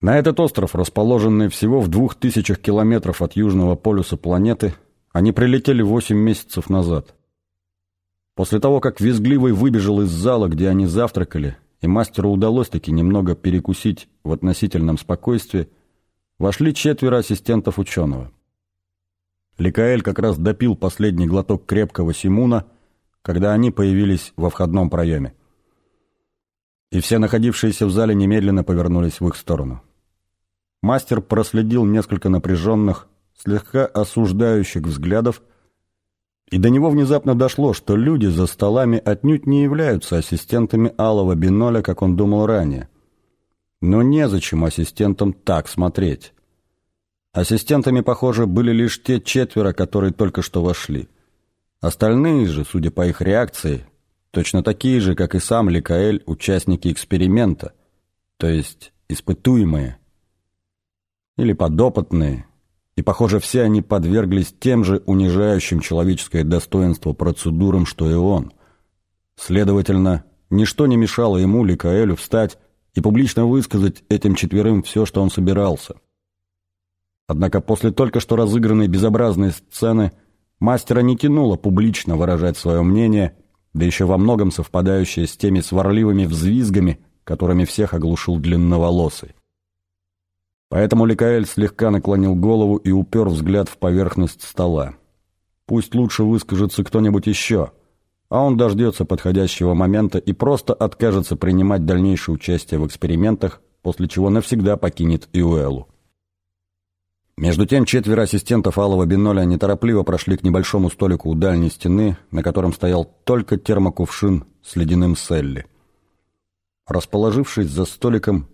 На этот остров, расположенный всего в двух тысячах километров от южного полюса планеты, они прилетели восемь месяцев назад. После того, как Визгливый выбежал из зала, где они завтракали, и мастеру удалось таки немного перекусить в относительном спокойствии, вошли четверо ассистентов ученого. Ликаэль как раз допил последний глоток крепкого симуна, когда они появились во входном проеме. И все находившиеся в зале немедленно повернулись в их сторону. Мастер проследил несколько напряженных, слегка осуждающих взглядов, и до него внезапно дошло, что люди за столами отнюдь не являются ассистентами Алого Биноля, как он думал ранее. Но незачем ассистентам так смотреть. Ассистентами, похоже, были лишь те четверо, которые только что вошли. Остальные же, судя по их реакции, точно такие же, как и сам Ликаэль, участники эксперимента, то есть испытуемые или подопытные, и, похоже, все они подверглись тем же унижающим человеческое достоинство процедурам, что и он. Следовательно, ничто не мешало ему, Ликаэлю, встать и публично высказать этим четверым все, что он собирался. Однако после только что разыгранной безобразной сцены мастера не тянуло публично выражать свое мнение, да еще во многом совпадающее с теми сварливыми взвизгами, которыми всех оглушил длинноволосый. Поэтому Ликаэль слегка наклонил голову и упер взгляд в поверхность стола. Пусть лучше выскажется кто-нибудь еще, а он дождется подходящего момента и просто откажется принимать дальнейшее участие в экспериментах, после чего навсегда покинет Иуэлу. Между тем четверо ассистентов Алого Биноля неторопливо прошли к небольшому столику у дальней стены, на котором стоял только термокувшин с ледяным селли. Расположившись за столиком,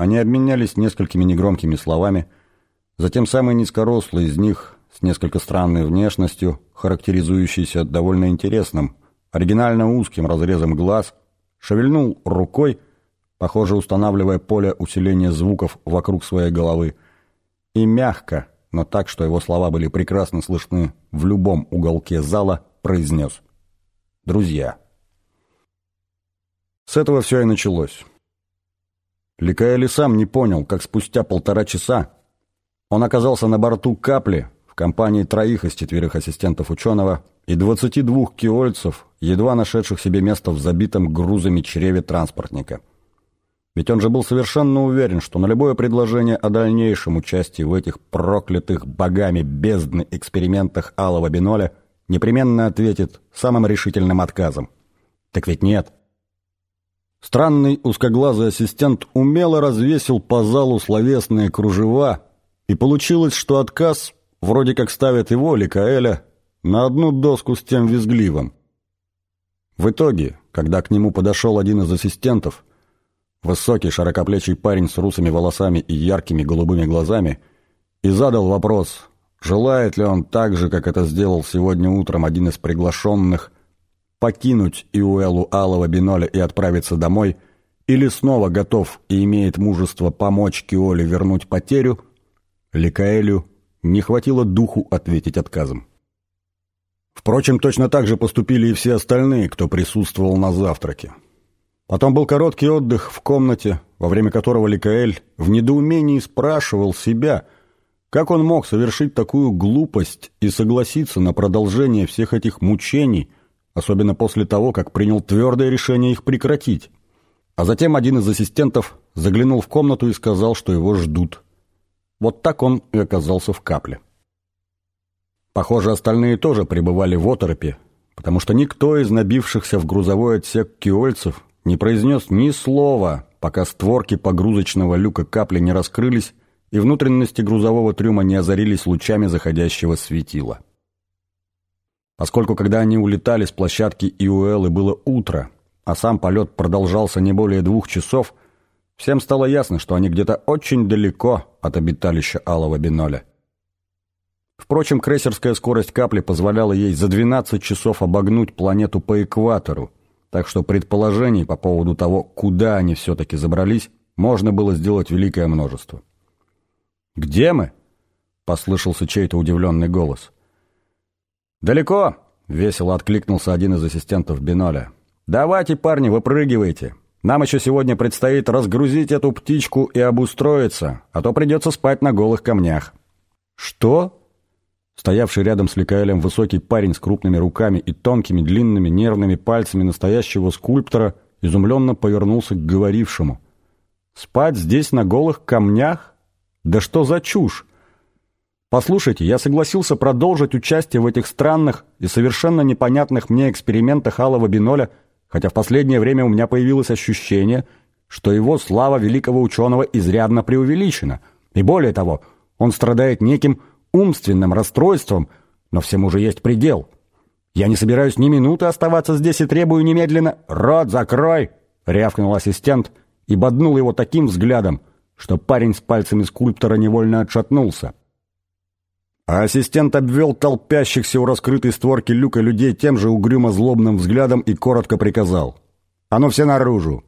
они обменялись несколькими негромкими словами, затем самый низкорослый из них, с несколько странной внешностью, характеризующийся довольно интересным, оригинально узким разрезом глаз, шевельнул рукой, похоже, устанавливая поле усиления звуков вокруг своей головы, и мягко, но так, что его слова были прекрасно слышны в любом уголке зала, произнес «Друзья». С этого все и началось. Ликаэли сам не понял, как спустя полтора часа он оказался на борту «Капли» в компании троих из четверых ассистентов ученого и 22 киольцев, едва нашедших себе место в забитом грузами чреве транспортника. Ведь он же был совершенно уверен, что на любое предложение о дальнейшем участии в этих проклятых богами бездны экспериментах Алого Биноля непременно ответит самым решительным отказом. Так ведь нет. Странный узкоглазый ассистент умело развесил по залу словесные кружева, и получилось, что отказ вроде как ставит его, Ликаэля, на одну доску с тем визгливым. В итоге, когда к нему подошел один из ассистентов, высокий широкоплечий парень с русыми волосами и яркими голубыми глазами, и задал вопрос, желает ли он так же, как это сделал сегодня утром один из приглашенных, покинуть Иуэлу Алого Биноля и отправиться домой, или снова готов и имеет мужество помочь Киоле вернуть потерю, Ликаэлю не хватило духу ответить отказом. Впрочем, точно так же поступили и все остальные, кто присутствовал на завтраке. Потом был короткий отдых в комнате, во время которого Ликаэль в недоумении спрашивал себя, как он мог совершить такую глупость и согласиться на продолжение всех этих мучений – особенно после того, как принял твердое решение их прекратить. А затем один из ассистентов заглянул в комнату и сказал, что его ждут. Вот так он и оказался в капле. Похоже, остальные тоже пребывали в оторопе, потому что никто из набившихся в грузовой отсек киольцев не произнес ни слова, пока створки погрузочного люка капли не раскрылись и внутренности грузового трюма не озарились лучами заходящего светила поскольку когда они улетали с площадки Иуэлы было утро, а сам полет продолжался не более двух часов, всем стало ясно, что они где-то очень далеко от обиталища Алого Биноля. Впрочем, крейсерская скорость капли позволяла ей за 12 часов обогнуть планету по экватору, так что предположений по поводу того, куда они все-таки забрались, можно было сделать великое множество. «Где мы?» — послышался чей-то удивленный голос. «Далеко!» — весело откликнулся один из ассистентов Биноля. «Давайте, парни, выпрыгивайте! Нам еще сегодня предстоит разгрузить эту птичку и обустроиться, а то придется спать на голых камнях». «Что?» Стоявший рядом с Ликаэлем высокий парень с крупными руками и тонкими длинными нервными пальцами настоящего скульптора изумленно повернулся к говорившему. «Спать здесь на голых камнях? Да что за чушь? Послушайте, я согласился продолжить участие в этих странных и совершенно непонятных мне экспериментах алого биноля, хотя в последнее время у меня появилось ощущение, что его слава великого ученого изрядно преувеличена. И более того, он страдает неким умственным расстройством, но всему же есть предел. Я не собираюсь ни минуты оставаться здесь и требую немедленно «Рот закрой!» — рявкнул ассистент и боднул его таким взглядом, что парень с пальцами скульптора невольно отшатнулся. А ассистент обвел толпящихся у раскрытой створки люка людей тем же угрюмо-злобным взглядом и коротко приказал. «А ну все наружу!»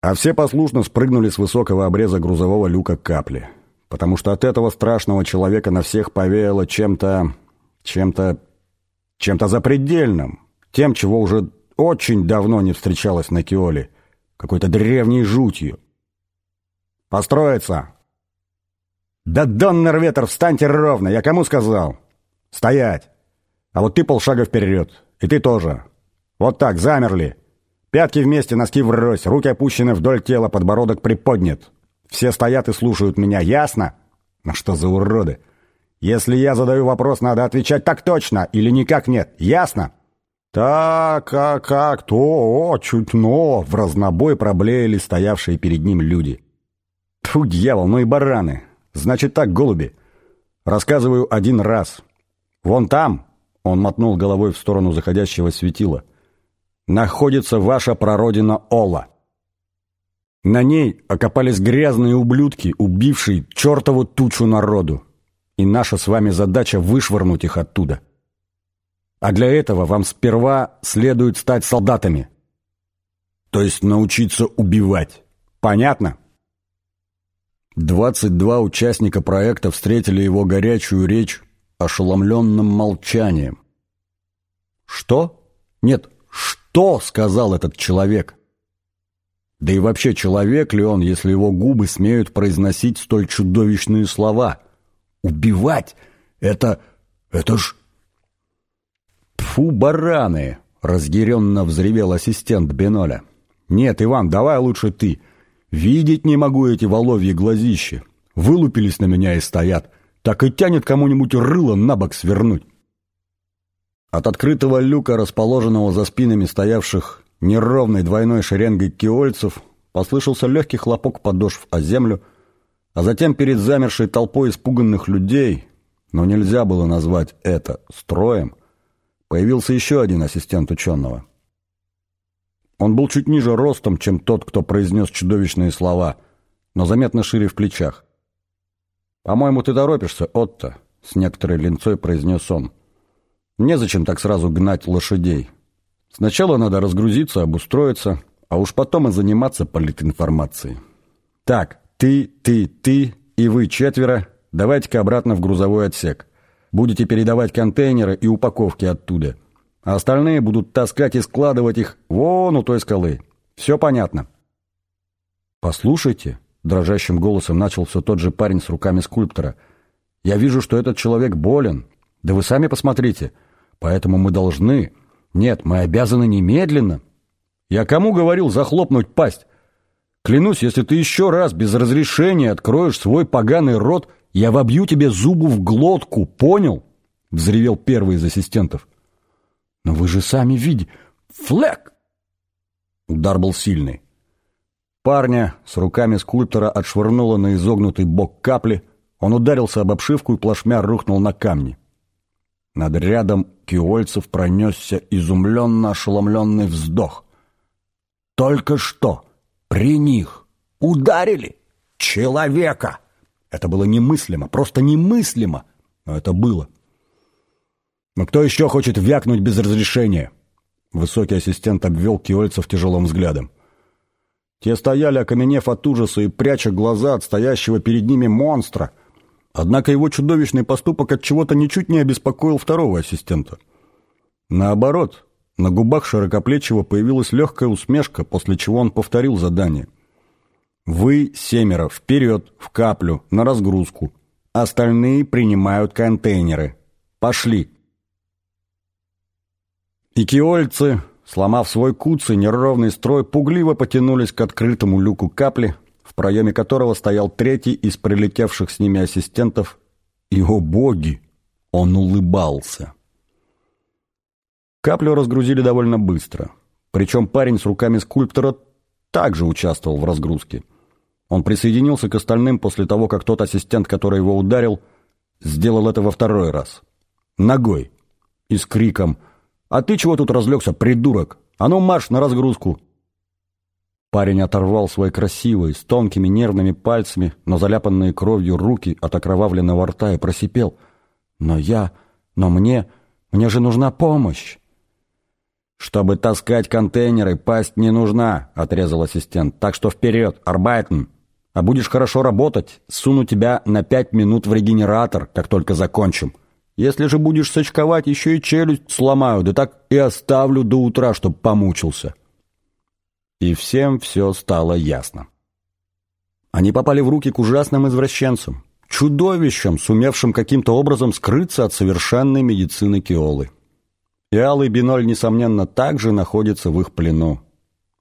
А все послушно спрыгнули с высокого обреза грузового люка капли. Потому что от этого страшного человека на всех повеяло чем-то... чем-то... чем-то запредельным. Тем, чего уже очень давно не встречалось на Киоле. Какой-то древней жутью. «Построиться!» «Да, Доннер Ветер, встаньте ровно! Я кому сказал?» «Стоять! А вот ты полшага вперед, и ты тоже. Вот так, замерли. Пятки вместе, носки врозь, руки опущены вдоль тела, подбородок приподнят. Все стоят и слушают меня, ясно? Ну что за уроды? Если я задаю вопрос, надо отвечать так точно или никак нет, ясно?» «Так, а как то, чуть но!» В разнобой проблеяли стоявшие перед ним люди. Тьфу, дьявол, ну и бараны! Значит так, голуби. Рассказываю один раз. Вон там, он мотнул головой в сторону заходящего светила, находится ваша прародина Ола. На ней окопались грязные ублюдки, убившие чертову тучу народу. И наша с вами задача вышвырнуть их оттуда. А для этого вам сперва следует стать солдатами. То есть научиться убивать. Понятно? 22 участника проекта встретили его горячую речь ошеломленным молчанием. «Что? Нет, что?» — сказал этот человек. Да и вообще, человек ли он, если его губы смеют произносить столь чудовищные слова? «Убивать? Это... это ж...» «Фу, бараны!» — разъяренно взревел ассистент Беноля. «Нет, Иван, давай лучше ты. Видеть не могу эти воловьи глазища. Вылупились на меня и стоят. Так и тянет кому-нибудь рыло на бок свернуть. От открытого люка, расположенного за спинами стоявших неровной двойной шеренгой киольцев, послышался легкий хлопок подошв о землю, а затем перед замершей толпой испуганных людей, но нельзя было назвать это строем, появился еще один ассистент ученого. Он был чуть ниже ростом, чем тот, кто произнес чудовищные слова, но заметно шире в плечах. «По-моему, ты торопишься, Отто», — с некоторой линцой произнес он. «Незачем так сразу гнать лошадей. Сначала надо разгрузиться, обустроиться, а уж потом и заниматься политинформацией. Так, ты, ты, ты и вы четверо, давайте-ка обратно в грузовой отсек. Будете передавать контейнеры и упаковки оттуда» а остальные будут таскать и складывать их вон у той скалы. Все понятно?» «Послушайте», — дрожащим голосом начал все тот же парень с руками скульптора, «я вижу, что этот человек болен. Да вы сами посмотрите. Поэтому мы должны... Нет, мы обязаны немедленно. Я кому говорил захлопнуть пасть? Клянусь, если ты еще раз без разрешения откроешь свой поганый рот, я вобью тебе зубу в глотку, понял?» — взревел первый из ассистентов. «Но вы же сами видите... Флэк!» Удар был сильный. Парня с руками скульптора отшвырнуло на изогнутый бок капли. Он ударился об обшивку и плашмя рухнул на камни. Над рядом киольцев пронесся изумленно ошеломленный вздох. «Только что при них ударили человека!» Это было немыслимо, просто немыслимо, но это было. «Но кто еще хочет вякнуть без разрешения?» Высокий ассистент обвел киольцев тяжелым взглядом. Те стояли, окаменев от ужаса и пряча глаза от стоящего перед ними монстра. Однако его чудовищный поступок от чего-то ничуть не обеспокоил второго ассистента. Наоборот, На губах Широкоплечего появилась легкая усмешка, после чего он повторил задание. «Вы, семеро, вперед, в каплю, на разгрузку. Остальные принимают контейнеры. Пошли!» Икиольцы, сломав свой куц и неровный строй, пугливо потянулись к открытому люку капли, в проеме которого стоял третий из прилетевших с ними ассистентов, и, о боги, он улыбался. Каплю разгрузили довольно быстро. Причем парень с руками скульптора также участвовал в разгрузке. Он присоединился к остальным после того, как тот ассистент, который его ударил, сделал это во второй раз. Ногой. И с криком «А ты чего тут разлегся, придурок? А ну марш на разгрузку!» Парень оторвал свои красивые, с тонкими нервными пальцами, но заляпанные кровью руки от окровавленного рта и просипел. «Но я... Но мне... Мне же нужна помощь!» «Чтобы таскать контейнеры, пасть не нужна», — отрезал ассистент. «Так что вперед, Арбайтен! А будешь хорошо работать, суну тебя на пять минут в регенератор, как только закончим. Если же будешь сочковать, еще и челюсть сломаю, да так и оставлю до утра, чтоб помучился». И всем все стало ясно. Они попали в руки к ужасным извращенцам, чудовищам, сумевшим каким-то образом скрыться от совершенной медицины Киолы. И алый биноль, несомненно, также находится в их плену.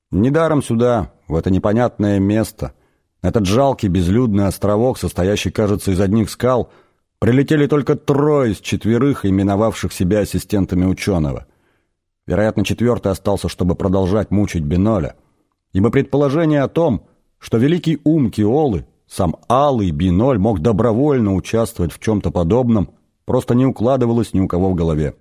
Недаром сюда, в это непонятное место, этот жалкий безлюдный островок, состоящий, кажется, из одних скал, прилетели только трое из четверых, именовавших себя ассистентами ученого. Вероятно, четвертый остался, чтобы продолжать мучить Биноля. Ибо предположение о том, что великий ум Киолы, сам Алый Биноль, мог добровольно участвовать в чем-то подобном, просто не укладывалось ни у кого в голове.